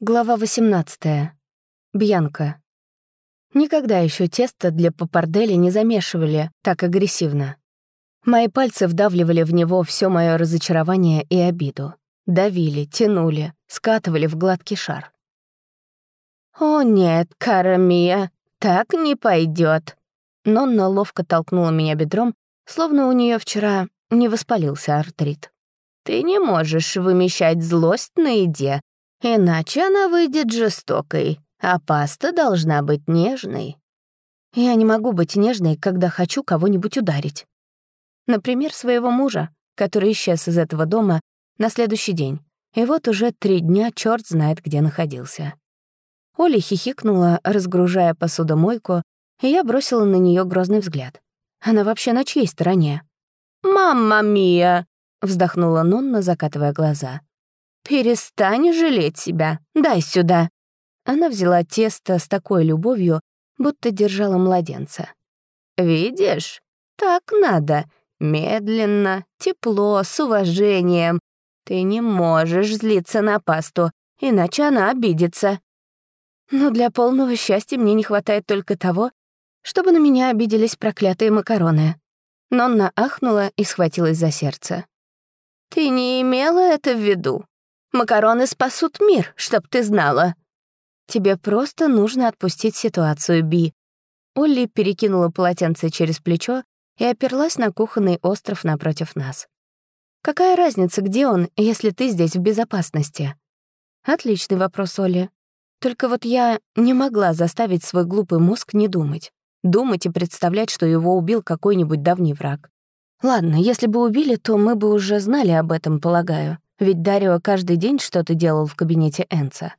Глава 18. Бьянка. Никогда еще тесто для папардели не замешивали так агрессивно. Мои пальцы вдавливали в него все мое разочарование и обиду. Давили, тянули, скатывали в гладкий шар. «О нет, Карамия, так не пойдет. Нонна ловко толкнула меня бедром, словно у нее вчера не воспалился артрит. «Ты не можешь вымещать злость на еде, Иначе она выйдет жестокой, а паста должна быть нежной. Я не могу быть нежной, когда хочу кого-нибудь ударить. Например, своего мужа, который исчез из этого дома на следующий день. И вот уже три дня черт знает, где находился. Оля хихикнула, разгружая посудомойку, и я бросила на нее грозный взгляд. Она вообще на чьей стороне? «Мамма мия!» — вздохнула Нонна, закатывая глаза. «Перестань жалеть себя. Дай сюда». Она взяла тесто с такой любовью, будто держала младенца. «Видишь? Так надо. Медленно, тепло, с уважением. Ты не можешь злиться на пасту, иначе она обидится». Но для полного счастья мне не хватает только того, чтобы на меня обиделись проклятые макароны. Нонна ахнула и схватилась за сердце. «Ты не имела это в виду? Макароны спасут мир, чтоб ты знала. Тебе просто нужно отпустить ситуацию, Би. Олли перекинула полотенце через плечо и оперлась на кухонный остров напротив нас. «Какая разница, где он, если ты здесь в безопасности?» Отличный вопрос, Олли. Только вот я не могла заставить свой глупый мозг не думать. Думать и представлять, что его убил какой-нибудь давний враг. Ладно, если бы убили, то мы бы уже знали об этом, полагаю ведь Дарио каждый день что-то делал в кабинете Энца.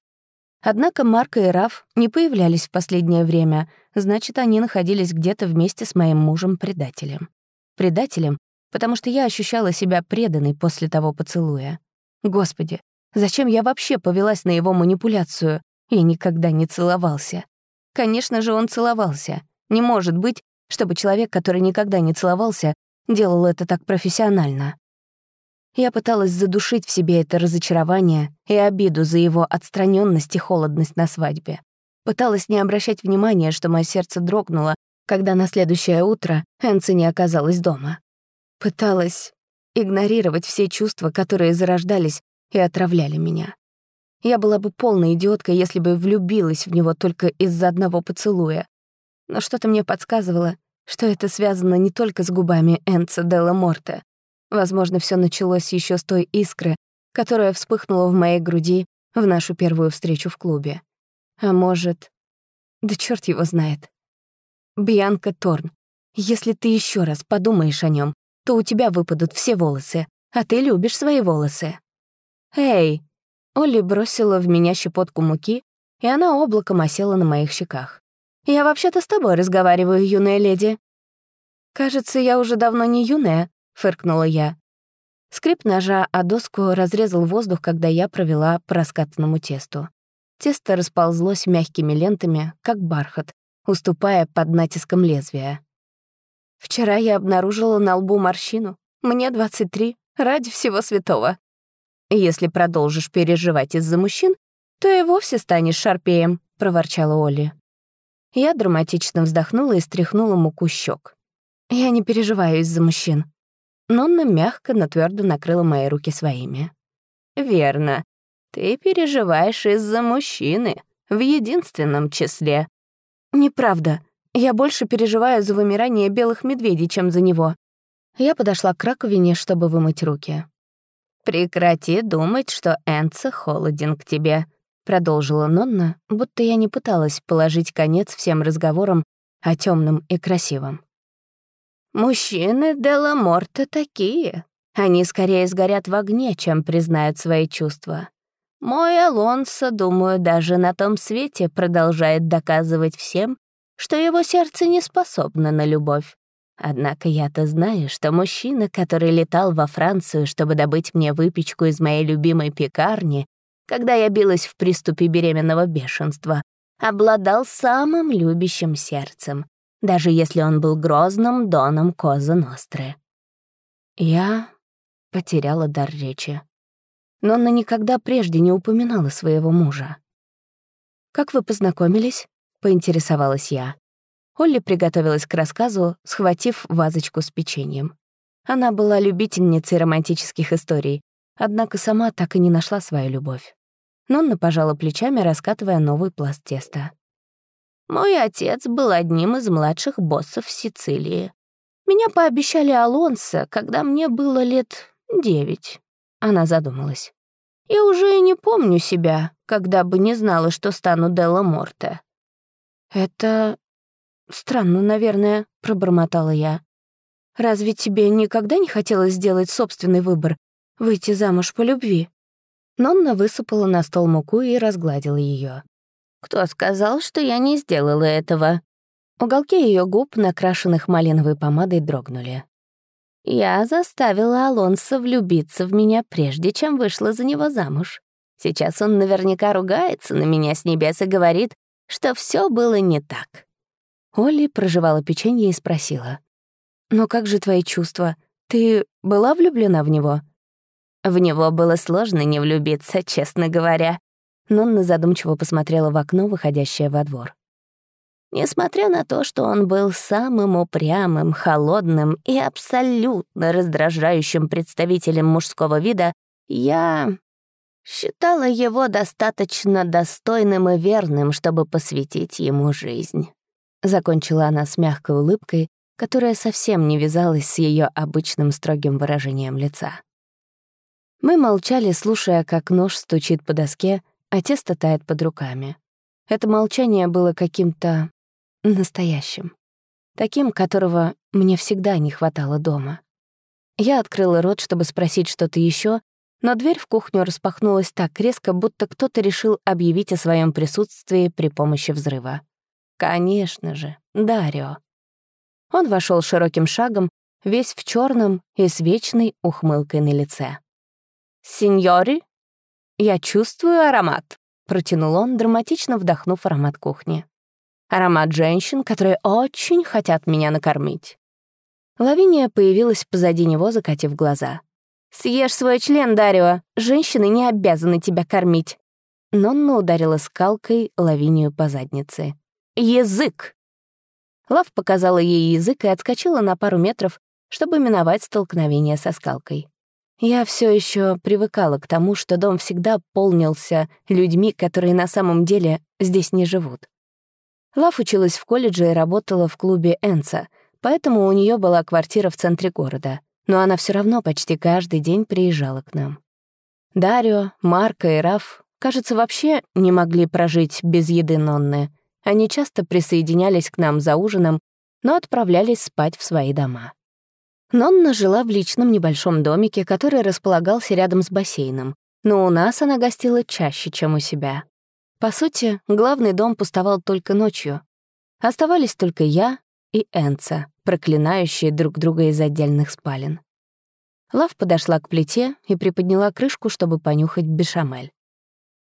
Однако Марко и Раф не появлялись в последнее время, значит, они находились где-то вместе с моим мужем-предателем. Предателем, потому что я ощущала себя преданной после того поцелуя. Господи, зачем я вообще повелась на его манипуляцию? Я никогда не целовался. Конечно же, он целовался. Не может быть, чтобы человек, который никогда не целовался, делал это так профессионально. Я пыталась задушить в себе это разочарование и обиду за его отстраненность и холодность на свадьбе. Пыталась не обращать внимания, что мое сердце дрогнуло, когда на следующее утро Энси не оказалась дома. Пыталась игнорировать все чувства, которые зарождались и отравляли меня. Я была бы полной идиоткой, если бы влюбилась в него только из-за одного поцелуя. Но что-то мне подсказывало, что это связано не только с губами Энца Делла Морте, Возможно, все началось еще с той искры, которая вспыхнула в моей груди в нашу первую встречу в клубе. А может... Да черт его знает. Бьянка Торн, если ты еще раз подумаешь о нем, то у тебя выпадут все волосы, а ты любишь свои волосы. «Эй!» Олли бросила в меня щепотку муки, и она облаком осела на моих щеках. «Я вообще-то с тобой разговариваю, юная леди». «Кажется, я уже давно не юная», фыркнула я. Скрип ножа о доску разрезал воздух, когда я провела по раскатанному тесту. Тесто расползлось мягкими лентами, как бархат, уступая под натиском лезвия. Вчера я обнаружила на лбу морщину. Мне 23, ради всего святого. Если продолжишь переживать из-за мужчин, то и вовсе станешь шарпеем, проворчала Олли. Я драматично вздохнула и стряхнула муку щек. Я не переживаю из-за мужчин. Нонна мягко, но твердо накрыла мои руки своими. «Верно. Ты переживаешь из-за мужчины, в единственном числе». «Неправда. Я больше переживаю за вымирание белых медведей, чем за него». Я подошла к раковине, чтобы вымыть руки. «Прекрати думать, что Энца холоден к тебе», — продолжила Нонна, будто я не пыталась положить конец всем разговорам о темном и красивом. Мужчины Деламорта такие. Они скорее сгорят в огне, чем признают свои чувства. Мой Алонсо, думаю, даже на том свете продолжает доказывать всем, что его сердце не способно на любовь. Однако я-то знаю, что мужчина, который летал во Францию, чтобы добыть мне выпечку из моей любимой пекарни, когда я билась в приступе беременного бешенства, обладал самым любящим сердцем, даже если он был грозным доном Коза Ностры. Я потеряла дар речи. Но она никогда прежде не упоминала своего мужа. «Как вы познакомились?» — поинтересовалась я. Олли приготовилась к рассказу, схватив вазочку с печеньем. Она была любительницей романтических историй, однако сама так и не нашла свою любовь. Нонна пожала плечами, раскатывая новый пласт теста. «Мой отец был одним из младших боссов Сицилии. Меня пообещали Алонсо, когда мне было лет девять». Она задумалась. «Я уже и не помню себя, когда бы не знала, что стану Делла Морте». «Это странно, наверное», — пробормотала я. «Разве тебе никогда не хотелось сделать собственный выбор, выйти замуж по любви?» Нонна высыпала на стол муку и разгладила ее. «Кто сказал, что я не сделала этого?» Уголки ее губ, накрашенных малиновой помадой, дрогнули. «Я заставила Алонса влюбиться в меня, прежде чем вышла за него замуж. Сейчас он наверняка ругается на меня с небес и говорит, что все было не так». Олли проживала печенье и спросила. «Но как же твои чувства? Ты была влюблена в него?» В него было сложно не влюбиться, честно говоря. Нонна задумчиво посмотрела в окно, выходящее во двор. Несмотря на то, что он был самым упрямым, холодным и абсолютно раздражающим представителем мужского вида, я считала его достаточно достойным и верным, чтобы посвятить ему жизнь. Закончила она с мягкой улыбкой, которая совсем не вязалась с ее обычным строгим выражением лица. Мы молчали, слушая, как нож стучит по доске, а тесто тает под руками. Это молчание было каким-то настоящим. Таким, которого мне всегда не хватало дома. Я открыла рот, чтобы спросить что-то еще, но дверь в кухню распахнулась так резко, будто кто-то решил объявить о своем присутствии при помощи взрыва. Конечно же, Дарио. Он вошел широким шагом, весь в черном и с вечной ухмылкой на лице. «Сеньори, я чувствую аромат», — протянул он, драматично вдохнув аромат кухни. «Аромат женщин, которые очень хотят меня накормить». Лавиния появилась позади него, закатив глаза. «Съешь свой член, Дарио. Женщины не обязаны тебя кормить». Нонна ударила скалкой Лавинию по заднице. «Язык!» Лав показала ей язык и отскочила на пару метров, чтобы миновать столкновение со скалкой. Я все еще привыкала к тому, что дом всегда полнился людьми, которые на самом деле здесь не живут. Лав училась в колледже и работала в клубе «Энца», поэтому у нее была квартира в центре города, но она все равно почти каждый день приезжала к нам. Дарио, Марко и Раф, кажется, вообще не могли прожить без еды Нонны. Они часто присоединялись к нам за ужином, но отправлялись спать в свои дома. Нонна жила в личном небольшом домике, который располагался рядом с бассейном, но у нас она гостила чаще, чем у себя. По сути, главный дом пустовал только ночью. Оставались только я и Энца, проклинающие друг друга из отдельных спален. Лав подошла к плите и приподняла крышку, чтобы понюхать бешамель.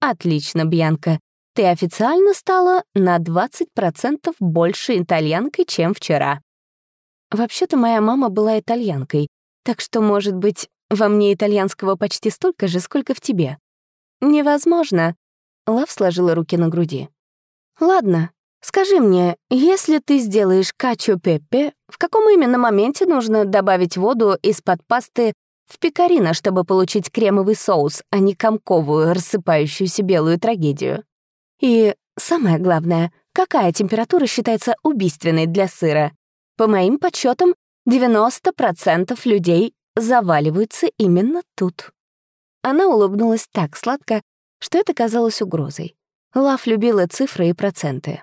«Отлично, Бьянка. Ты официально стала на 20% больше итальянкой, чем вчера», Вообще-то моя мама была итальянкой, так что, может быть, во мне итальянского почти столько же, сколько в тебе. Невозможно. Лав сложила руки на груди. Ладно, скажи мне, если ты сделаешь качо пеппе, в каком именно моменте нужно добавить воду из-под пасты в пекарино, чтобы получить кремовый соус, а не комковую, рассыпающуюся белую трагедию? И самое главное, какая температура считается убийственной для сыра? По моим подсчетам, 90% людей заваливаются именно тут. Она улыбнулась так сладко, что это казалось угрозой. Лав любила цифры и проценты.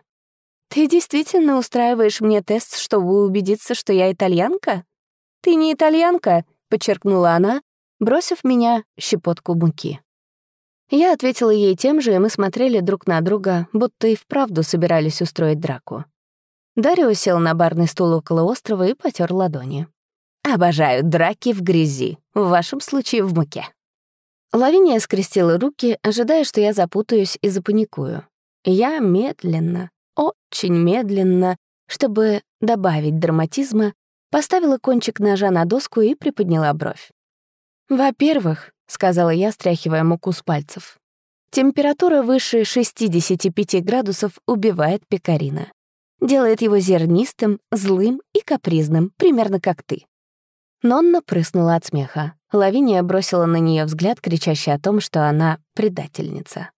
«Ты действительно устраиваешь мне тест, чтобы убедиться, что я итальянка?» «Ты не итальянка», — подчеркнула она, бросив меня щепотку муки. Я ответила ей тем же, и мы смотрели друг на друга, будто и вправду собирались устроить драку. Дарио сел на барный стул около острова и потер ладони. «Обожаю драки в грязи, в вашем случае в муке». Лавиния скрестила руки, ожидая, что я запутаюсь и запаникую. Я медленно, очень медленно, чтобы добавить драматизма, поставила кончик ножа на доску и приподняла бровь. «Во-первых», — сказала я, стряхивая муку с пальцев, Температура выше 65 градусов убивает пекарина. Делает его зернистым, злым и капризным, примерно как ты. Нонна прыснула от смеха. Лавиния бросила на нее взгляд, кричащий о том, что она предательница.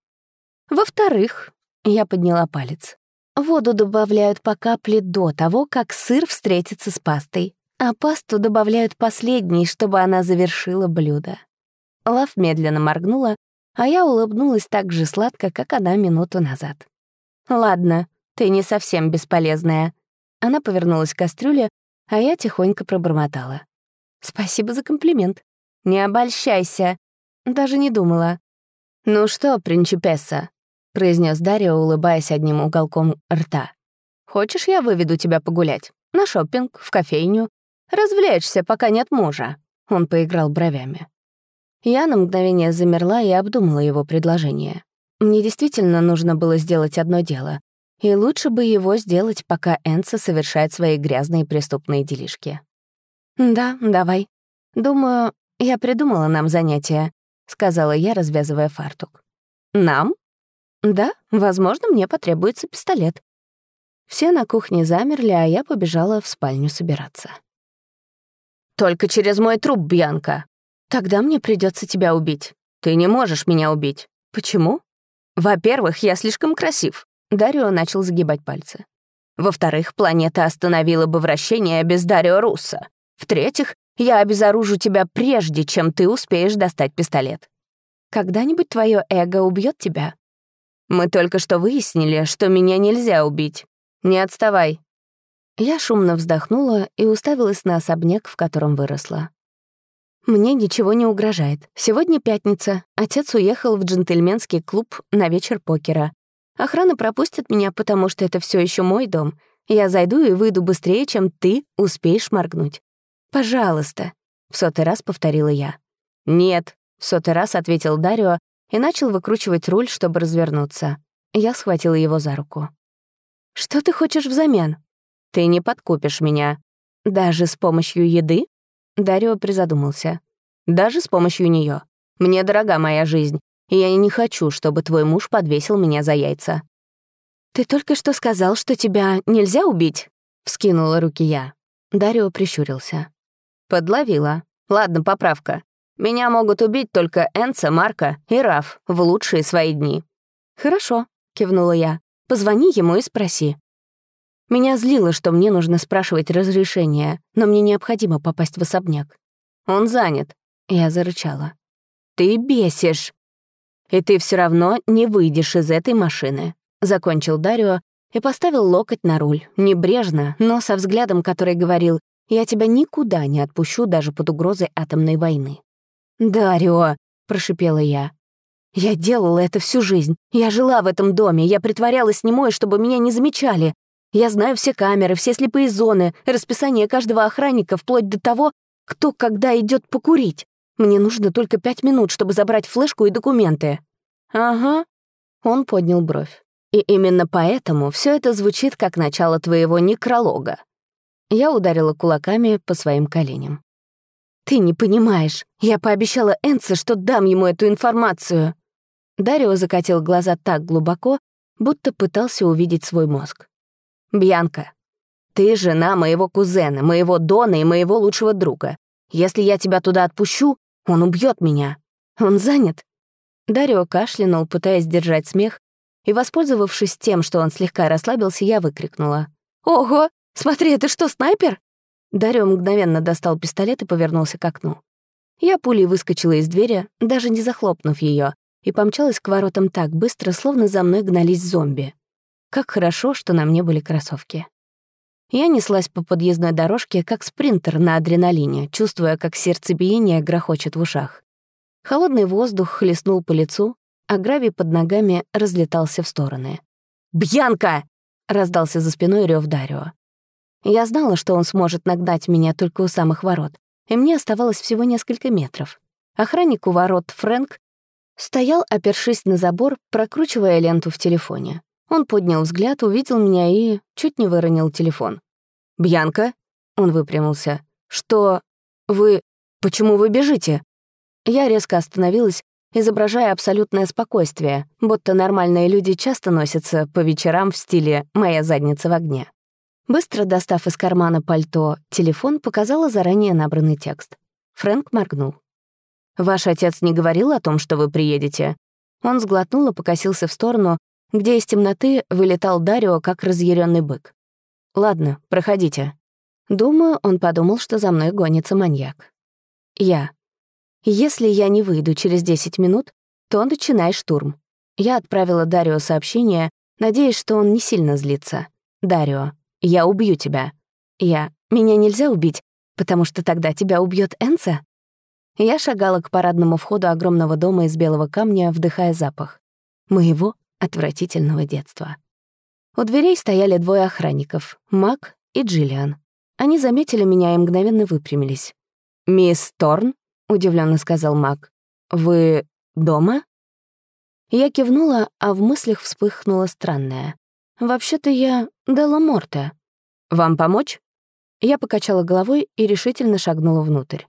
Во-вторых, я подняла палец. Воду добавляют по капле до того, как сыр встретится с пастой, а пасту добавляют последней, чтобы она завершила блюдо. Лав медленно моргнула, а я улыбнулась так же сладко, как она минуту назад. «Ладно, ты не совсем бесполезная». Она повернулась к кастрюле, а я тихонько пробормотала. «Спасибо за комплимент. Не обольщайся. Даже не думала». «Ну что, принчипесса?» — произнес Дарья, улыбаясь одним уголком рта. «Хочешь, я выведу тебя погулять? На шопинг, в кофейню? Развлечься, пока нет мужа?» Он поиграл бровями. Я на мгновение замерла и обдумала его предложение. Мне действительно нужно было сделать одно дело. И лучше бы его сделать, пока Энса совершает свои грязные преступные делишки. «Да, давай. Думаю, я придумала нам занятие», — сказала я, развязывая фартук. «Нам?» «Да, возможно, мне потребуется пистолет». Все на кухне замерли, а я побежала в спальню собираться. «Только через мой труп, Бьянка!» Тогда мне придется тебя убить. Ты не можешь меня убить. Почему? Во-первых, я слишком красив. Дарио начал загибать пальцы. Во-вторых, планета остановила бы вращение без Дарио Русса. В-третьих, я обезоружу тебя прежде, чем ты успеешь достать пистолет. Когда-нибудь твое эго убьет тебя? Мы только что выяснили, что меня нельзя убить. Не отставай. Я шумно вздохнула и уставилась на особняк, в котором выросла. Мне ничего не угрожает. Сегодня пятница. Отец уехал в джентльменский клуб на вечер покера. Охрана пропустит меня, потому что это все еще мой дом. Я зайду и выйду быстрее, чем ты успеешь моргнуть. Пожалуйста, в сотый раз повторила я. Нет, в сотый раз ответил Дарио и начал выкручивать руль, чтобы развернуться. Я схватила его за руку. Что ты хочешь взамен? Ты не подкупишь меня. Даже с помощью еды? Дарио призадумался. «Даже с помощью нее. Мне дорога моя жизнь, я не хочу, чтобы твой муж подвесил меня за яйца». «Ты только что сказал, что тебя нельзя убить?» — вскинула руки я. Дарио прищурился. «Подловила. Ладно, поправка. Меня могут убить только Энца, Марка и Раф в лучшие свои дни». «Хорошо», — кивнула я. «Позвони ему и спроси». Меня злило, что мне нужно спрашивать разрешение, но мне необходимо попасть в особняк. Он занят. Я зарычала. «Ты бесишь!» «И ты все равно не выйдешь из этой машины», — закончил Дарио и поставил локоть на руль, небрежно, но со взглядом, который говорил, «Я тебя никуда не отпущу даже под угрозой атомной войны». «Дарио», — прошипела я, «я делала это всю жизнь. Я жила в этом доме, я притворялась немой, чтобы меня не замечали. Я знаю все камеры, все слепые зоны, расписание каждого охранника, вплоть до того, кто когда идет покурить. Мне нужно только пять минут, чтобы забрать флешку и документы». «Ага». Он поднял бровь. «И именно поэтому все это звучит как начало твоего некролога». Я ударила кулаками по своим коленям. «Ты не понимаешь. Я пообещала Энце, что дам ему эту информацию». Дарио закатил глаза так глубоко, будто пытался увидеть свой мозг. «Бьянка, ты жена моего кузена, моего Дона и моего лучшего друга. Если я тебя туда отпущу, он убьет меня. Он занят?» Дарио кашлянул, пытаясь держать смех, и, воспользовавшись тем, что он слегка расслабился, я выкрикнула. «Ого! Смотри, это что, снайпер?» Дарио мгновенно достал пистолет и повернулся к окну. Я пулей выскочила из двери, даже не захлопнув ее, и помчалась к воротам так быстро, словно за мной гнались зомби. Как хорошо, что на мне были кроссовки. Я неслась по подъездной дорожке, как спринтер на адреналине, чувствуя, как сердцебиение грохочет в ушах. Холодный воздух хлестнул по лицу, а гравий под ногами разлетался в стороны. «Бьянка!» — раздался за спиной рёв Дарио. Я знала, что он сможет нагнать меня только у самых ворот, и мне оставалось всего несколько метров. Охранник у ворот Фрэнк стоял, опершись на забор, прокручивая ленту в телефоне. Он поднял взгляд, увидел меня и чуть не выронил телефон. «Бьянка?» — он выпрямился. «Что? Вы... Почему вы бежите?» Я резко остановилась, изображая абсолютное спокойствие, будто нормальные люди часто носятся по вечерам в стиле «моя задница в огне». Быстро достав из кармана пальто телефон, показала заранее набранный текст. Фрэнк моргнул. «Ваш отец не говорил о том, что вы приедете?» Он сглотнул и покосился в сторону, где из темноты вылетал Дарио, как разъяренный бык. «Ладно, проходите». Думаю, он подумал, что за мной гонится маньяк. Я. Если я не выйду через 10 минут, то начинай штурм. Я отправила Дарио сообщение, надеясь, что он не сильно злится. «Дарио, я убью тебя. Я. Меня нельзя убить, потому что тогда тебя убьет Энца? Я шагала к парадному входу огромного дома из белого камня, вдыхая запах. Моего отвратительного детства. У дверей стояли двое охранников — Мак и Джиллиан. Они заметили меня и мгновенно выпрямились. «Мисс Торн?» — удивленно сказал Мак. «Вы дома?» Я кивнула, а в мыслях вспыхнуло странное. «Вообще-то я Делла Морте. Вам помочь?» Я покачала головой и решительно шагнула внутрь.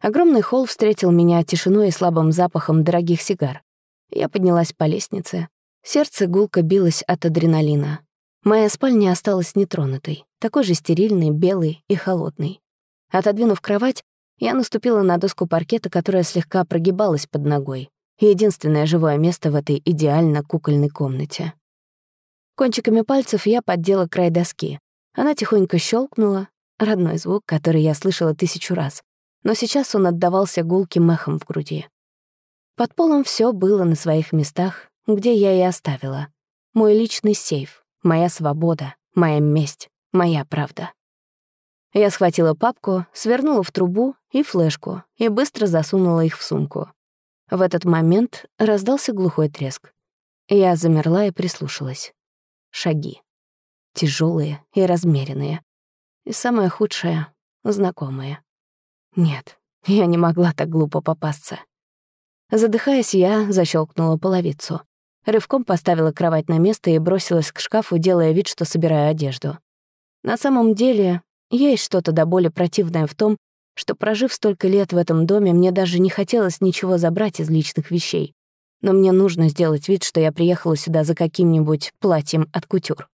Огромный холл встретил меня тишиной и слабым запахом дорогих сигар. Я поднялась по лестнице. Сердце гулко билось от адреналина. Моя спальня осталась нетронутой, такой же стерильной, белой и холодной. Отодвинув кровать, я наступила на доску паркета, которая слегка прогибалась под ногой. Единственное живое место в этой идеально кукольной комнате. Кончиками пальцев я поддела край доски. Она тихонько щелкнула, родной звук, который я слышала тысячу раз, но сейчас он отдавался гулким эхом в груди. Под полом все было на своих местах, где я и оставила. Мой личный сейф, моя свобода, моя месть, моя правда. Я схватила папку, свернула в трубу и флешку и быстро засунула их в сумку. В этот момент раздался глухой треск. Я замерла и прислушалась. Шаги. Тяжелые и размеренные. И самое худшее — знакомые. Нет, я не могла так глупо попасться. Задыхаясь, я защелкнула половицу. Рывком поставила кровать на место и бросилась к шкафу, делая вид, что собираю одежду. На самом деле, есть что-то до боли противное в том, что, прожив столько лет в этом доме, мне даже не хотелось ничего забрать из личных вещей но мне нужно сделать вид, что я приехала сюда за каким-нибудь платьем от кутюр.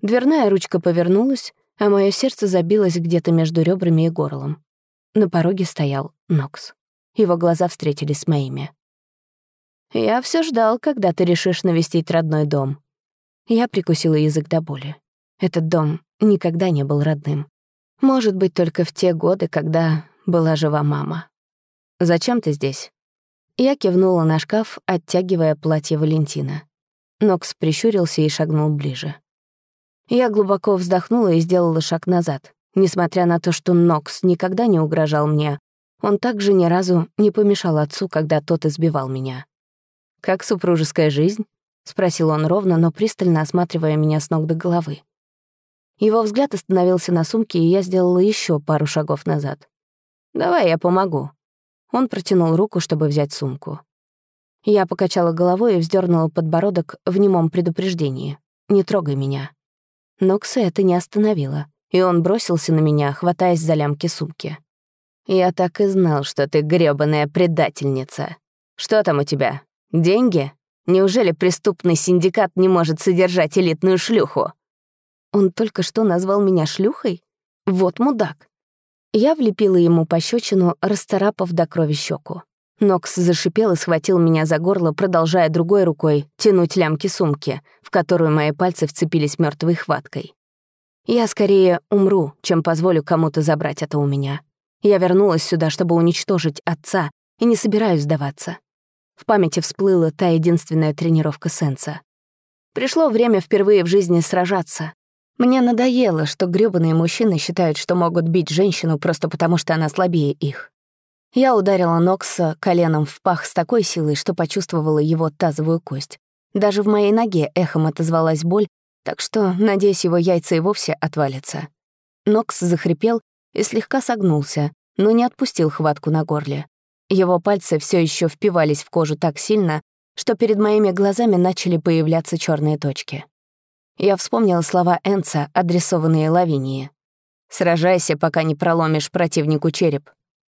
Дверная ручка повернулась, а мое сердце забилось где-то между ребрами и горлом. На пороге стоял Нокс. Его глаза встретились с моими. «Я все ждал, когда ты решишь навестить родной дом». Я прикусила язык до боли. Этот дом никогда не был родным. Может быть, только в те годы, когда была жива мама. «Зачем ты здесь?» Я кивнула на шкаф, оттягивая платье Валентина. Нокс прищурился и шагнул ближе. Я глубоко вздохнула и сделала шаг назад. Несмотря на то, что Нокс никогда не угрожал мне, он также ни разу не помешал отцу, когда тот избивал меня. «Как супружеская жизнь?» — спросил он ровно, но пристально осматривая меня с ног до головы. Его взгляд остановился на сумке, и я сделала еще пару шагов назад. «Давай я помогу», он протянул руку, чтобы взять сумку. Я покачала головой и вздернула подбородок в немом предупреждении. «Не трогай меня». Нокса это не остановило, и он бросился на меня, хватаясь за лямки сумки. «Я так и знал, что ты грёбаная предательница. Что там у тебя? Деньги? Неужели преступный синдикат не может содержать элитную шлюху?» Он только что назвал меня шлюхой? Вот мудак. Я влепила ему пощечину, расцарапав до крови щеку. Нокс зашипел и схватил меня за горло, продолжая другой рукой тянуть лямки сумки, в которую мои пальцы вцепились мертвой хваткой. Я скорее умру, чем позволю кому-то забрать это у меня. Я вернулась сюда, чтобы уничтожить отца, и не собираюсь сдаваться. В памяти всплыла та единственная тренировка Сенса. Пришло время впервые в жизни сражаться, мне надоело, что грёбаные мужчины считают, что могут бить женщину просто потому, что она слабее их. Я ударила Нокса коленом в пах с такой силой, что почувствовала его тазовую кость. Даже в моей ноге эхом отозвалась боль, так что, надеюсь, его яйца и вовсе отвалятся. Нокс захрипел и слегка согнулся, но не отпустил хватку на горле. Его пальцы все еще впивались в кожу так сильно, что перед моими глазами начали появляться черные точки. Я вспомнила слова Энца, адресованные Лавинии. «Сражайся, пока не проломишь противнику череп.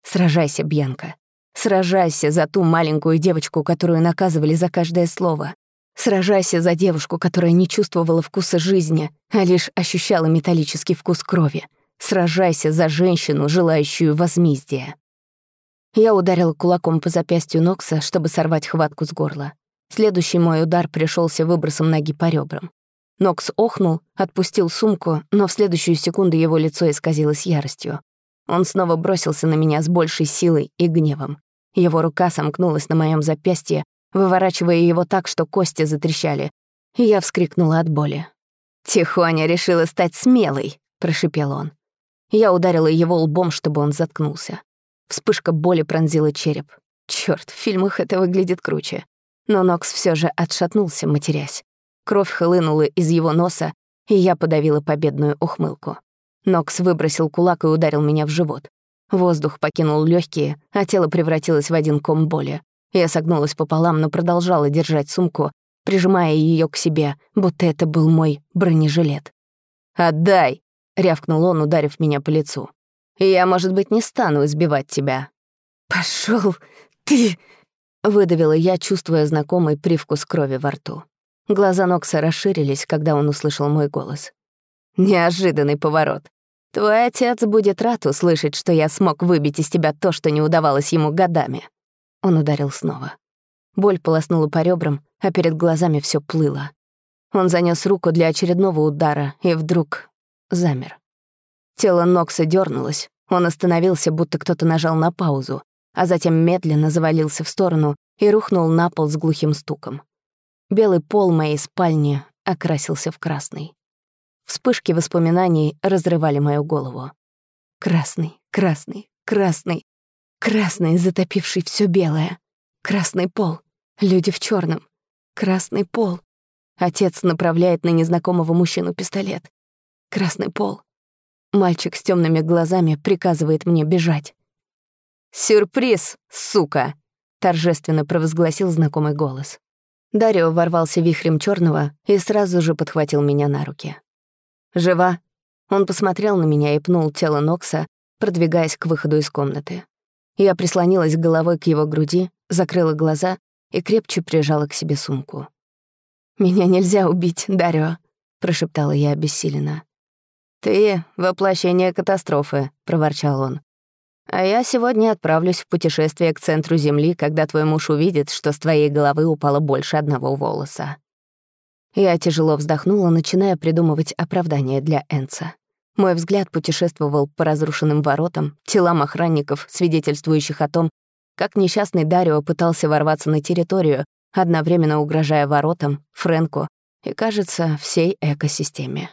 Сражайся, Бьянка. Сражайся за ту маленькую девочку, которую наказывали за каждое слово. Сражайся за девушку, которая не чувствовала вкуса жизни, а лишь ощущала металлический вкус крови. Сражайся за женщину, желающую возмездия. Я ударила кулаком по запястью Нокса, чтобы сорвать хватку с горла. Следующий мой удар пришелся выбросом ноги по ребрам. Нокс охнул, отпустил сумку, но в следующую секунду его лицо исказилось яростью. Он снова бросился на меня с большей силой и гневом. Его рука сомкнулась на моем запястье, выворачивая его так, что кости затрещали. И я вскрикнула от боли. «Тихоня решила стать смелой», — прошипел он. Я ударила его лбом, чтобы он заткнулся. Вспышка боли пронзила череп. Чёрт, в фильмах это выглядит круче. Но Нокс все же отшатнулся, матерясь. Кровь хлынула из его носа, и я подавила победную ухмылку. Нокс выбросил кулак и ударил меня в живот. Воздух покинул легкие, а тело превратилось в один ком боли. Я согнулась пополам, но продолжала держать сумку, прижимая ее к себе, будто это был мой бронежилет. «Отдай!» — рявкнул он, ударив меня по лицу. «Я, может быть, не стану избивать тебя». Пошел ты!» — выдавила я, чувствуя знакомый привкус крови во рту. Глаза Нокса расширились, когда он услышал мой голос. «Неожиданный поворот. Твой отец будет рад услышать, что я смог выбить из тебя то, что не удавалось ему годами». Он ударил снова. Боль полоснула по ребрам, а перед глазами все плыло. Он занес руку для очередного удара и вдруг замер. Тело Нокса дернулось, он остановился, будто кто-то нажал на паузу, а затем медленно завалился в сторону и рухнул на пол с глухим стуком. Белый пол моей спальни окрасился в красный. Вспышки воспоминаний разрывали мою голову. Красный, красный, красный, красный, затопивший все белое. Красный пол, люди в черном, красный пол. Отец направляет на незнакомого мужчину пистолет. Красный пол. Мальчик с темными глазами приказывает мне бежать. «Сюрприз, сука!» — торжественно провозгласил знакомый голос. Дарио ворвался вихрем черного и сразу же подхватил меня на руки. «Жива?» Он посмотрел на меня и пнул тело Нокса, продвигаясь к выходу из комнаты. Я прислонилась головой к его груди, закрыла глаза и крепче прижала к себе сумку. «Меня нельзя убить, Дарио», — прошептала я обессиленно. «Ты — воплощение катастрофы», — проворчал он. «А я сегодня отправлюсь в путешествие к центру Земли, когда твой муж увидит, что с твоей головы упало больше одного волоса». Я тяжело вздохнула, начиная придумывать оправдание для Энца. Мой взгляд путешествовал по разрушенным воротам, телам охранников, свидетельствующих о том, как несчастный Дарио пытался ворваться на территорию, одновременно угрожая воротам, Фрэнку и, кажется, всей экосистеме.